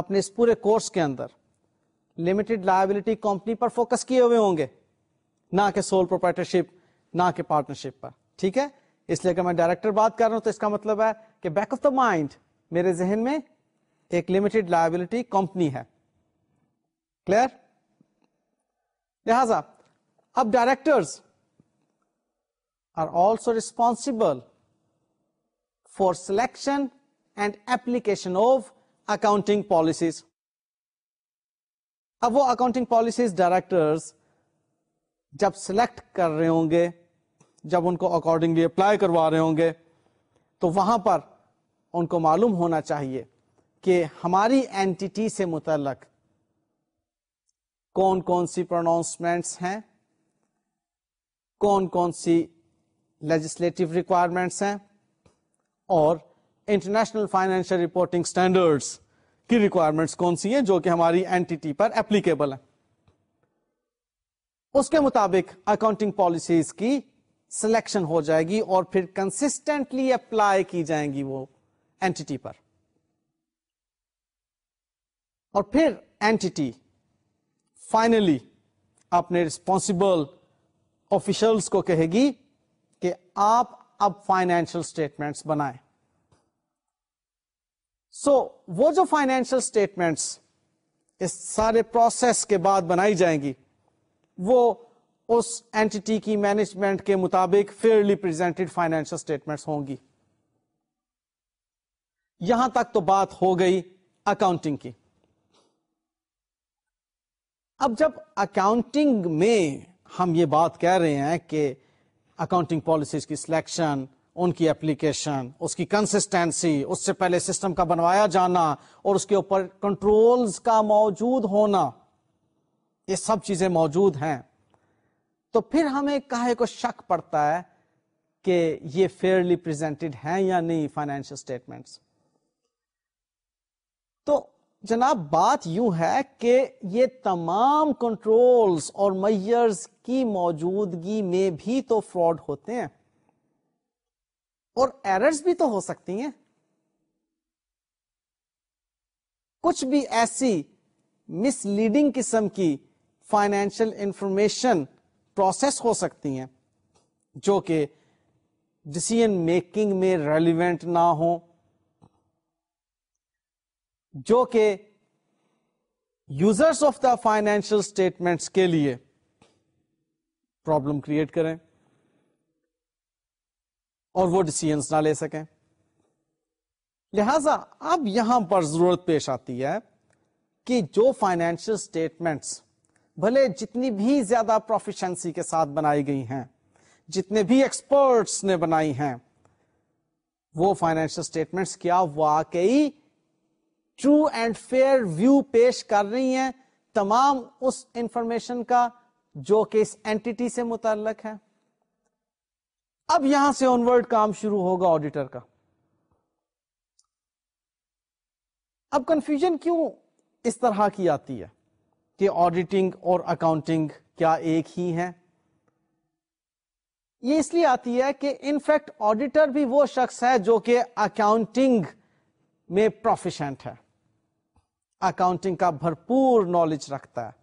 اپنے اس پورے کورس کے اندر لمیٹڈ لائبلٹی کمپنی پر فوکس کیے ہوئے ہوں گے نہ کہ سول پروپرٹرشپ نہ کہ پارٹنرشپ پر ٹھیک ہے اس لیے اگر میں ڈائریکٹر بات کر رہا ہوں تو اس کا مطلب ہے کہ بیک آف دا مائنڈ میرے ذہن میں ایک لمیٹڈ لائبلٹی کمپنی ہے کلیئر لہذا اب directors are also responsible for selection and application of accounting policies اب وہ اکاؤنٹنگ پالیسیز ڈائریکٹرز جب سلیکٹ کر رہے ہوں گے جب ان کو اکارڈنگلی اپلائی کروا رہے ہوں گے تو وہاں پر ان کو معلوم ہونا چاہیے کہ ہماری اینٹی سے متعلق کون کون سی پروناؤنسمنٹس ہیں کون کون سی لیجسلیٹو ریکوائرمنٹس ہیں اور انٹرنیشنل فائنینشل رپورٹنگ اسٹینڈرڈس کی ریکوائرمنٹس کون سی ہیں جو کہ ہماری اینٹی پر اپلیکیبل ہے اس کے مطابق اکاؤنٹنگ پالیسیز کی سلیکشن ہو جائے گی اور پھر کنسٹینٹلی اپلائی کی جائیں گی وہ اینٹی پر اور پھر اینٹی فائنلی اپنے ریسپونسبل آفیشلس کو کہے گی کہ آپ اب فائنینشیل اسٹیٹمنٹس بنائیں سو so, وہ جو فائنینشیل اسٹیٹمنٹس اس سارے پروسیس کے بعد بنائی جائیں گی وہ اس اینٹی کی مینجمنٹ کے مطابق فیئرلی فائنینشل اسٹیٹمنٹ ہوں گی یہاں تک تو بات ہو گئی اکاؤنٹنگ کی اب جب اکاؤنٹنگ میں ہم یہ بات کہہ رہے ہیں کہ اکاؤنٹنگ پالیسیز کی سلیکشن ان کی اپلیکیشن اس کی کنسٹینسی اس سے پہلے سسٹم کا بنوایا جانا اور اس کے اوپر کنٹرولز کا موجود ہونا یہ سب چیزیں موجود ہیں تو پھر ہمیں کہے کو شک پڑتا ہے کہ یہ فیئرلی پرزینٹڈ ہیں یا نہیں فائنینشل اسٹیٹمنٹ تو جناب بات یوں ہے کہ یہ تمام کنٹرولز اور میئرز کی موجودگی میں بھی تو فراڈ ہوتے ہیں اور ایررز بھی تو ہو سکتی ہیں کچھ بھی ایسی مس لیڈنگ قسم کی فائنینشیل انفارمیشن پروسیس ہو سکتی ہیں جو کہ ڈسیزن میکنگ میں ریلیونٹ نہ ہو جو کہ users of the financial statements کے لیے پرابلم کریٹ کریں اور وہ ڈسیزنس نہ لے سکیں لہذا اب یہاں پر ضرورت پیش آتی ہے کہ جو فائنینشیل اسٹیٹمنٹس بھلے جتنی بھی زیادہ پروفیشنسی کے ساتھ بنائی گئی ہیں جتنے بھی ایکسپرٹس نے بنائی ہیں وہ فائنینشل اسٹیٹمنٹس کیا واقعی ٹرو اینڈ فیئر ویو پیش کر رہی ہیں تمام اس انفارمیشن کا جو کہ اس اینٹی سے متعلق ہے اب یہاں سے آنورڈ کام شروع ہوگا آڈیٹر کا اب کنفیوژن کیوں اس طرح کی آتی ہے کہ آڈیٹنگ اور اکاؤنٹنگ کیا ایک ہی ہے یہ اس لیے آتی ہے کہ انفیکٹ آڈیٹر بھی وہ شخص ہے جو کہ اکاؤنٹنگ میں پروفیشنٹ ہے اکاؤنٹنگ کا بھرپور نالج رکھتا ہے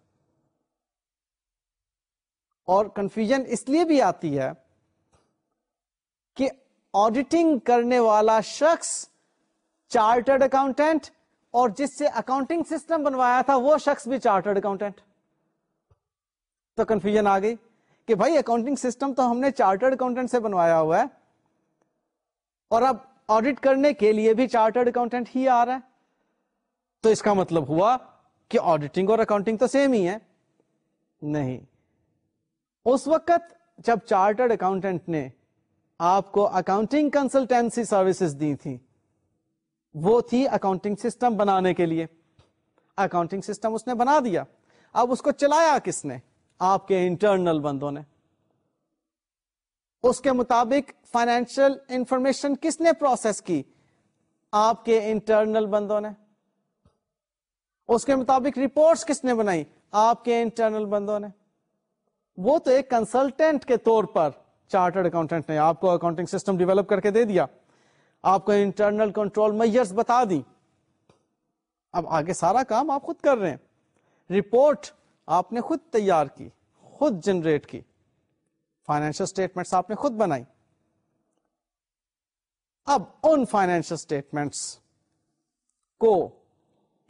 اور کنفیوژن اس لیے بھی آتی ہے کہ آڈیٹنگ کرنے والا شخص چارٹرڈ اکاؤنٹینٹ اور جس سے اکاؤنٹنگ سسٹم بنوایا تھا وہ شخص بھی چارٹرڈ اکاؤنٹنٹ تو کنفیوژن آ گئی کہ بھائی اکاؤنٹنگ سسٹم تو ہم نے چارٹرڈ اکاؤنٹنٹ سے بنوایا ہوا ہے اور اب آڈیٹ کرنے کے لیے بھی چارٹرڈ اکاؤنٹنٹ ہی آ رہا ہے تو اس کا مطلب ہوا کہ آڈیٹنگ اور اکاؤنٹنگ تو سیم ہی ہے نہیں اس وقت جب چارٹرڈ اکاؤنٹنٹ نے آپ کو اکاؤنٹنگ کنسلٹینسی سروسز دی تھی وہ تھی اکاؤنٹنگ سسٹم بنانے کے لیے اکاؤنٹنگ سسٹم اس نے بنا دیا اب اس کو چلایا کس نے آپ کے انٹرنل بندوں نے اس کے مطابق فائنینشل انفارمیشن کس نے پروسیس کی آپ کے انٹرنل بندوں نے اس کے مطابق رپورٹس کس نے بنائی آپ کے انٹرنل بندوں نے وہ تو ایک کنسلٹینٹ کے طور پر چارٹرڈ اکاؤنٹنٹ نے آپ کو اکاؤنٹنگ سسٹم ڈیولپ کر کے دے دیا آپ کو انٹرنل کنٹرول میئرس بتا دی اب آگے سارا کام آپ خود کر رہے ہیں رپورٹ آپ نے خود تیار کی خود جنریٹ کی فائنینشیل اسٹیٹمنٹس آپ نے خود بنائی اب ان فائنینشیل اسٹیٹمنٹس کو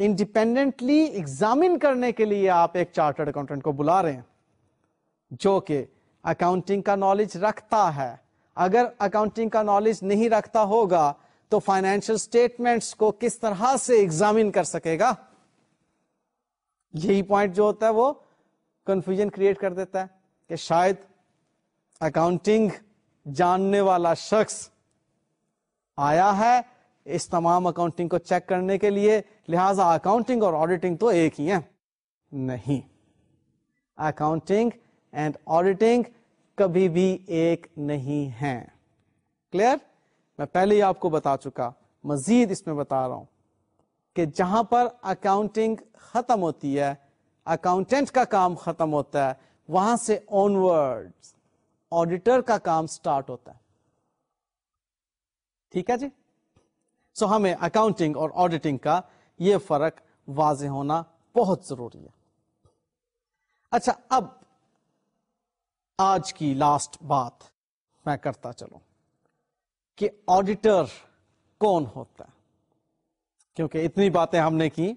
انڈیپینڈنٹلی ایگزامن کرنے کے لیے آپ ایک چارٹرڈ اکاؤنٹنٹ کو بلا رہے ہیں جو کہ اکاؤنٹنگ کا نالج رکھتا ہے اگر اکاؤنٹنگ کا نالج نہیں رکھتا ہوگا تو فائنینشیل اسٹیٹمنٹس کو کس طرح سے ایگزامن کر سکے گا یہی پوائنٹ جو ہوتا ہے وہ کنفیوژن کریٹ کر دیتا ہے کہ شاید اکاؤنٹنگ جاننے والا شخص آیا ہے اس تمام اکاؤنٹنگ کو چیک کرنے کے لیے لہذا اکاؤنٹنگ اور آڈیٹنگ تو ایک ہی ہے نہیں اکاؤنٹنگ اینڈ آڈیٹنگ کبھی بھی ایک نہیں ہیں کلیئر میں پہلے ہی آپ کو بتا چکا مزید اس میں بتا رہا ہوں کہ جہاں پر اکاؤنٹنگ ختم ہوتی ہے اکاؤنٹینٹ کا کام ختم ہوتا ہے وہاں سے آنورڈ آڈیٹر کا کام سٹارٹ ہوتا ہے ٹھیک ہے جی سو ہمیں اکاؤنٹنگ اور آڈیٹنگ کا یہ فرق واضح ہونا بہت ضروری ہے اچھا اب آج کی لاسٹ بات میں کرتا چلوں کہ آڈیٹر کون ہوتا ہے کیونکہ اتنی باتیں ہم نے کی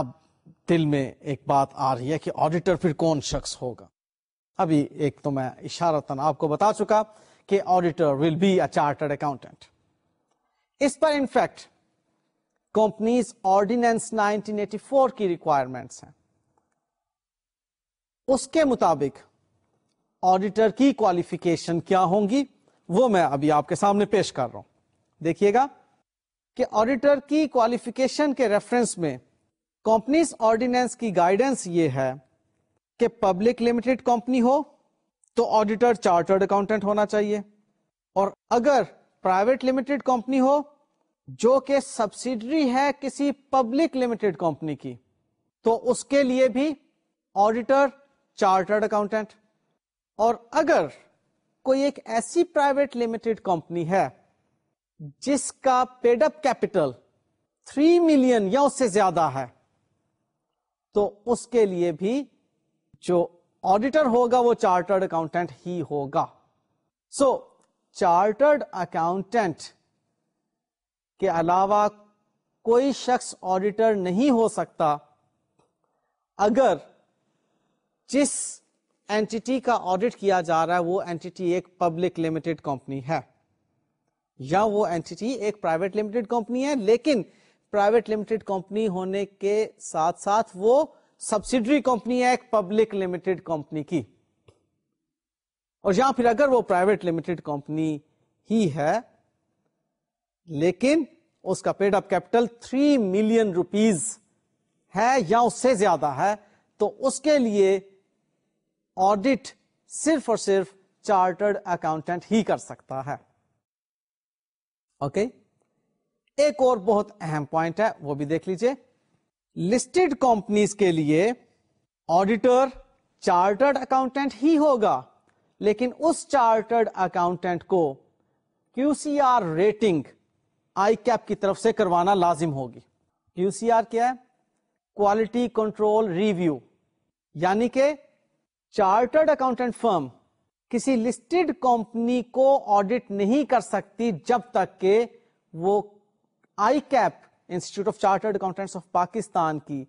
اب دل میں ایک بات آ رہی ہے کہ آڈیٹر پھر کون شخص ہوگا ابھی ایک تو میں اشارت آپ کو بتا چکا کہ auditor will be a chartered accountant اس پر انفیکٹ کمپنیز آرڈینس 1984 کی ریکوائرمنٹس ہیں اس کے مطابق آڈیٹر کی کوالیفکیشن کیا ہوں گی وہ میں ابھی آپ کے سامنے پیش کر رہا ہوں دیکھیے گا کہ آڈیٹر کی کوالیفکیشن کے ریفرنس میں کمپنیز آرڈینس کی گائیڈنس یہ ہے کہ پبلک لمیٹڈ کمپنی ہو تو آڈیٹر چارٹرڈ اکاؤنٹنٹ ہونا چاہیے اور اگر پرائیویٹ لمیٹڈ کمپنی ہو جو کہ سبسڈری ہے کسی پبلک لمیٹڈ کمپنی کی تو اس کے لیے بھی آڈیٹر چارٹرڈ اکاؤنٹنٹ اور اگر کوئی ایک ایسی پرائیویٹ لمیٹڈ کمپنی ہے جس کا paid up capital three million یا اس سے زیادہ ہے تو اس کے لیے بھی جو آڈیٹر ہوگا وہ چارٹرڈ اکاؤنٹینٹ ہی ہوگا سو چارٹرڈ اکاؤنٹینٹ کے علاوہ کوئی شخص آڈیٹر نہیں ہو سکتا اگر جس اینٹی کا آڈٹ کیا جا رہا ہے وہ اینٹی ایک پبلک لمیٹڈ کمپنی ہے یا وہ اینٹی ایک پرائیویٹ لمیٹڈ کمپنی ہے لیکن پرائیویٹ لمیٹڈ کمپنی ہونے کے ساتھ ساتھ وہ سبسڈری کمپنی ہے ایک پبلک لمیٹڈ کمپنی کی اور یا پھر اگر وہ پرائیویٹ لمیٹڈ کمپنی ہی ہے لیکن اس کا paid up capital 3 million rupees ہے یا اس سے زیادہ ہے تو اس کے لیے آڈٹ صرف اور صرف چارٹرڈ اکاؤنٹنٹ ہی کر سکتا ہے اوکے okay? ایک اور بہت اہم پوائنٹ ہے وہ بھی دیکھ لیجیے لسٹڈ کمپنیز کے لیے آڈیٹر چارٹرڈ اکاؤنٹنٹ ہی ہوگا لیکن اس چارٹرڈ اکاؤنٹنٹ کو Q C R rating ICAP کی طرف سے کروانا لازم ہوگی کیو سی آر کیا ہے کوالٹی کنٹرول ریویو یعنی کہ چارٹرڈ اکاؤنٹنٹ فرم کسی لسٹڈ کمپنی کو آڈٹ نہیں کر سکتی جب تک کہ وہ ICAP institute of chartered accountant of Pakistan کی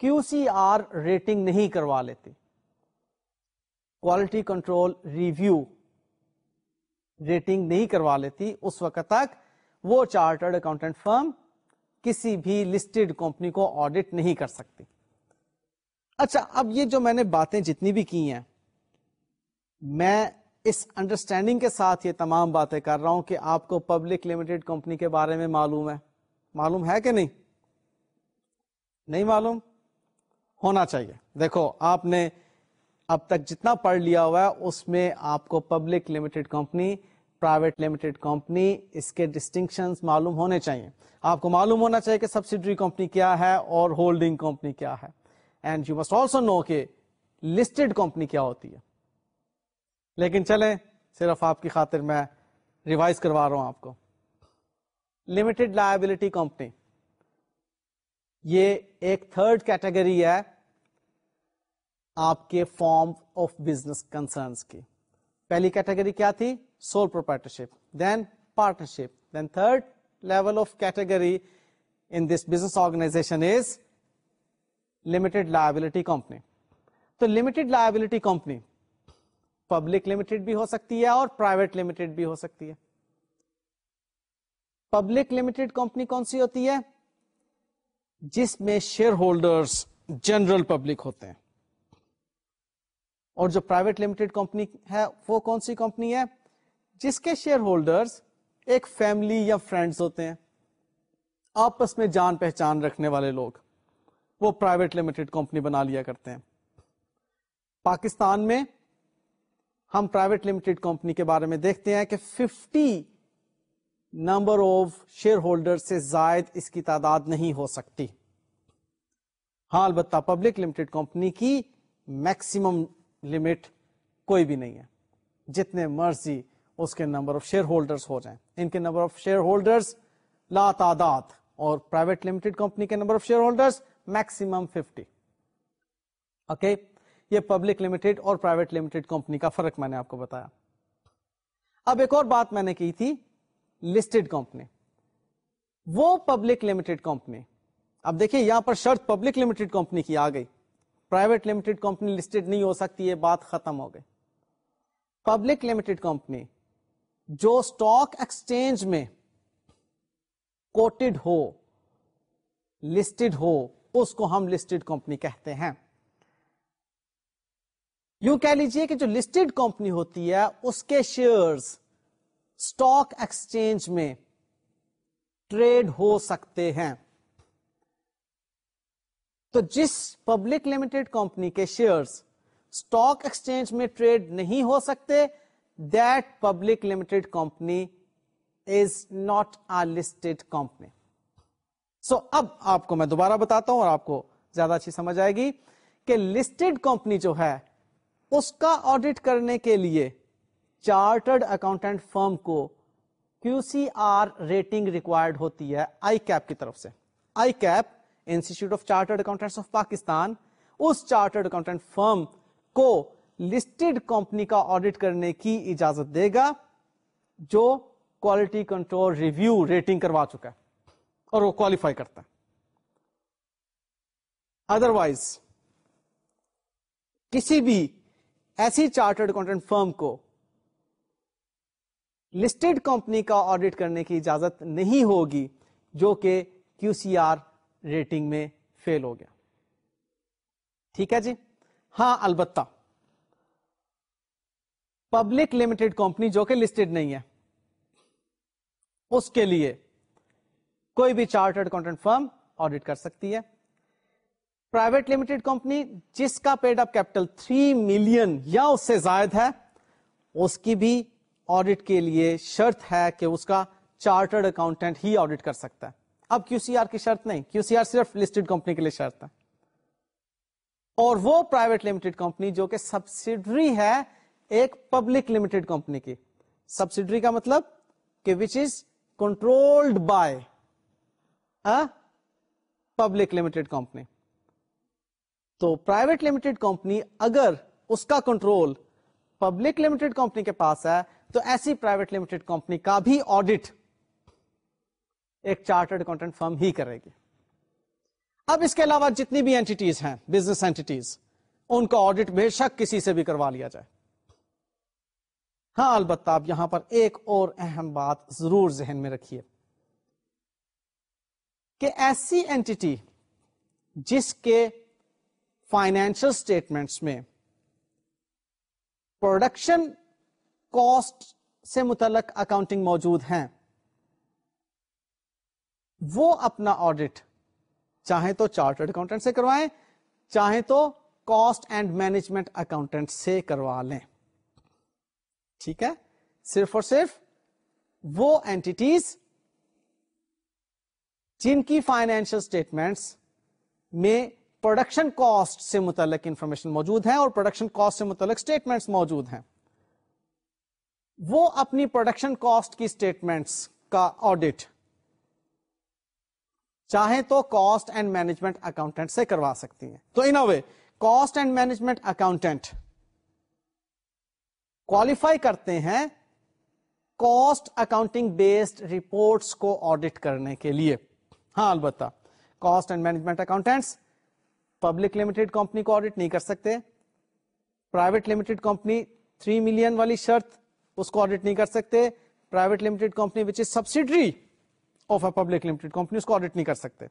کیو سی آر ریٹنگ نہیں کروا لیتی کوالٹی کنٹرول ریویو ریٹنگ نہیں کروا لیتی اس وقت تک وہ چارٹرڈ اکاؤنٹنٹ فرم کسی بھی لسٹڈ کمپنی کو آڈٹ نہیں کر سکتی اچھا اب یہ جو میں نے باتیں جتنی بھی کی ہیں میں اس انڈرسٹینڈنگ کے ساتھ یہ تمام باتیں کر رہا ہوں کہ آپ کو پبلک لمیٹڈ کمپنی کے بارے میں معلوم ہے معلوم ہے کہ نہیں نہیں معلوم ہونا چاہیے دیکھو آپ نے اب تک جتنا پڑھ لیا ہوا ہے اس میں آپ کو public limited company private limited company اس کے ڈسٹنکشن معلوم ہونے چاہیے آپ کو معلوم ہونا چاہیے کہ سبسڈری کمپنی کیا ہے اور ہولڈنگ کمپنی کیا ہے and you must also know کہ لسٹڈ کمپنی کیا ہوتی ہے لیکن چلیں صرف آپ کی خاطر میں ریوائز کروا رہا ہوں آپ کو لمیٹڈ لائبلٹی کمپنی یہ ایک تھرڈ کیٹیگری ہے آپ کے فارم آف بزنس کنسرنس کی پہلی کیٹیگری کیا تھی sole proprietorship then partnership then third level of category in this business organization is limited liability company تو limited liability company public limited بھی ہو سکتی ہے اور پرائیویٹ لمیٹڈ بھی ہو سکتی ہے پبلک لمیٹڈ کمپنی کون سی ہوتی ہے جس میں شیئر ہولڈرس جنرل پبلک ہوتے ہیں اور جو پرائیویٹ لمیٹڈ کمپنی ہے وہ کون سی کمپنی ہے جس کے شیئر ہولڈرس ایک فیملی یا فرینڈز ہوتے ہیں آپس میں جان پہچان رکھنے والے لوگ وہ پرائیویٹ لمیٹڈ کمپنی بنا لیا کرتے ہیں پاکستان میں ہم پرائیویٹ لمیٹڈ کمپنی کے بارے میں دیکھتے ہیں کہ fifty number of share holder سے زائد اس کی تعداد نہیں ہو سکتی ہاں البتہ پبلک لمیٹڈ کمپنی کی میکسیمم لمٹ کوئی بھی نہیں ہے جتنے مرضی اس کے نمبر آف شیئر ہولڈرز ہو جائیں ان کے نمبر آف شیئر ہولڈرز لا تعداد اور پرائیویٹ لمیٹڈ کمپنی کے number of shareholders maximum fifty okay یہ پبلک لمیٹڈ اور پرائیویٹ لمیٹڈ کمپنی کا فرق میں نے آپ کو بتایا اب ایک اور بات میں نے کی تھی لسٹڈ کمپنی وہ پبلک لمیٹڈ کمپنی اب دیکھیے کمپنی کی آ گئی پرائیویٹ لمیٹڈ کمپنی لسٹڈ نہیں ہو سکتی یہ بات ختم ہو گئی پبلک لمیٹڈ کمپنی جو اسٹاک ایکسچینج میں کوٹڈ ہو لسٹڈ ہو اس کو ہم لسٹڈ کمپنی کہتے ہیں یوں کہہ لیجیے کہ جو لسٹڈ کمپنی ہوتی ہے اس کے شیئر اسٹاک ایکسچینج میں ٹریڈ ہو سکتے ہیں تو جس پبلک لمیٹڈ کمپنی کے شیئرز اسٹاک ایکسچینج میں ٹریڈ نہیں ہو سکتے that public limited company is not a listed company so so, اب آپ کو میں دوبارہ بتاتا ہوں اور آپ کو زیادہ اچھی سمجھ آئے گی کہ لسٹڈ کمپنی جو ہے اس کا آڈٹ کرنے کے لیے چارٹرڈ اکاؤنٹنٹ فرم کو Q C R rating required ہوتی ہے آئی کیپ کی طرف سے ICAP institute of chartered accountants of Pakistan us chartered accountant firm کو لسٹڈ کمپنی کا آڈٹ کرنے کی اجازت دے گا جو کوالٹی کنٹرول ریویو ریٹنگ کروا چکا ہے اور وہ کوالیفائی کرتا ہے ادروائز کسی بھی ایسی چارٹرڈ اکاؤنٹنٹ فرم کو لسٹڈ کمپنی کا آڈیٹ کرنے کی اجازت نہیں ہوگی جو کہ کیو سی آر ریٹنگ میں فیل ہو گیا ٹھیک ہے جی ہاں البتہ پبلک لمیٹڈ کمپنی جو کہ لسٹڈ نہیں ہے اس کے لیے کوئی بھی چارٹرڈ اکاؤنٹنٹ فرم آڈٹ کر سکتی ہے پرائیویٹ لمیٹڈ کمپنی جس کا پیڈ اپ کیپٹل 3 ملین یا اس سے زائد ہے اس کی بھی آڈٹ کے لیے شرط ہے کہ اس کا چارٹرڈ اکاؤنٹنٹ ہی آڈٹ کر سکتا ہے اب کیو سی آر کی شرط نہیں کیو سی آر صرف لسٹڈ کمپنی کے لیے شرط ہے اور وہ پرائیویٹ لمیٹڈ کمپنی جو کہ سبسڈری ہے ایک پبلک لمیٹڈ کمپنی کی سبسڈری کا مطلب کہ which is controlled by public limited company تو پرائیویٹ لمیٹڈ کمپنی اگر اس کا کنٹرول پبلک لمیٹڈ کمپنی کے پاس ہے تو ایسی پرائیویٹ لمیٹڈ کمپنی کا بھی آڈٹ ایک چارٹرڈ اکاؤنٹنٹ فرم ہی کرے گی اب اس کے علاوہ جتنی بھی اینٹیز ہیں بزنس اینٹیز ان کا آڈٹ بے شک کسی سے بھی کروا لیا جائے ہاں البتہ اب یہاں پر ایک اور اہم بات ضرور ذہن میں رکھیے کہ ایسی اینٹی جس کے فائنینشل اسٹیٹمنٹس میں پروڈکشن کاسٹ سے متعلق اکاؤنٹنگ موجود ہیں وہ اپنا آڈٹ چاہے تو چارٹرڈ اکاؤنٹنٹ سے کروائیں چاہے تو کاسٹ اینڈ مینجمنٹ اکاؤنٹنٹ سے کروا لیں ٹھیک ہے صرف اور صرف وہ اینٹیز جن کی فائنینشل اسٹیٹمنٹس میں پروڈکشن کاسٹ سے متعلق انفارمیشن موجود ہے اور پروڈکشن کاسٹ سے متعلق اسٹیٹمنٹس موجود ہیں وہ اپنی پروڈکشن کاسٹ کی اسٹیٹمنٹس کا آڈٹ چاہے تو کاسٹ اینڈ مینجمنٹ اکاؤنٹنٹ سے کروا سکتی ہیں تو ان وے cost and management accountant qualify کرتے ہیں کاسٹ اکاؤنٹنگ بیسڈ رپورٹس کو آڈٹ کرنے کے لیے ہاں البتہ cost and management accountants public limited company کو آڈٹ نہیں کر سکتے پرائیویٹ لمیٹڈ کمپنی 3 ملین والی شرط اس کو آڈٹ نہیں کر سکتے private limited company which is subsidiary of a public limited company اس کو آڈٹ نہیں کر سکتے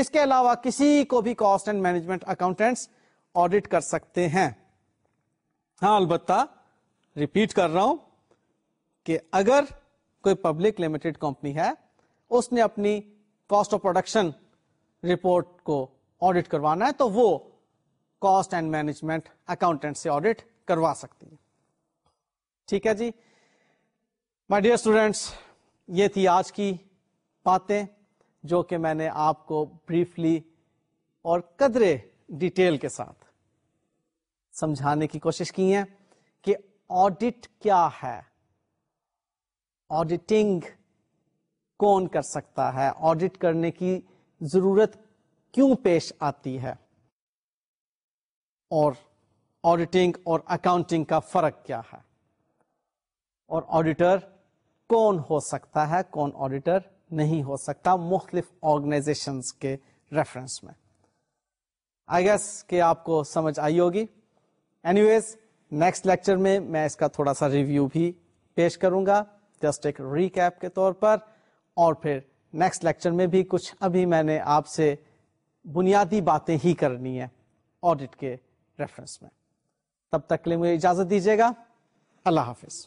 اس کے علاوہ کسی کو بھی cost and management accountants audit کر سکتے ہیں ہاں البتہ ریپیٹ کر رہا ہوں کہ اگر کوئی پبلک لمیٹڈ کمپنی ہے اس نے اپنی کاسٹ آف پروڈکشن رپورٹ کو آڈٹ کروانا ہے تو وہ کاسٹ اینڈ مینجمنٹ اکاؤنٹینٹ سے آڈٹ کروا سکتی ہے ٹھیک ہے جی مائی ڈیئر اسٹوڈینٹس یہ تھی آج کی باتیں جو کہ میں نے آپ کو بریفلی اور قدرے ڈیٹیل کے ساتھ سمجھانے کی کوشش کی ہے کہ آڈٹ کیا ہے آڈیٹنگ کون کر سکتا ہے آڈٹ کرنے کی ضرورت کیوں پیش آتی ہے اور آڈیٹنگ اور اکاؤنٹنگ کا فرق کیا ہے اور آڈیٹر کون ہو سکتا ہے کون آڈیٹر نہیں ہو سکتا مختلف آرگنائزیشن کے ریفرنس میں آئی گیس کہ آپ کو سمجھ آئی ہوگی اینی ویز نیکسٹ لیکچر میں میں اس کا تھوڑا سا ریویو بھی پیش کروں گا جسٹ ایک ریکپ کے طور پر اور پھر نیکسٹ لیکچر میں بھی کچھ ابھی میں نے آپ سے بنیادی باتیں ہی کرنی ہے آڈٹ کے ریفرنس میں تب تک کے لیے مجھے اجازت دیجیے گا اللہ حافظ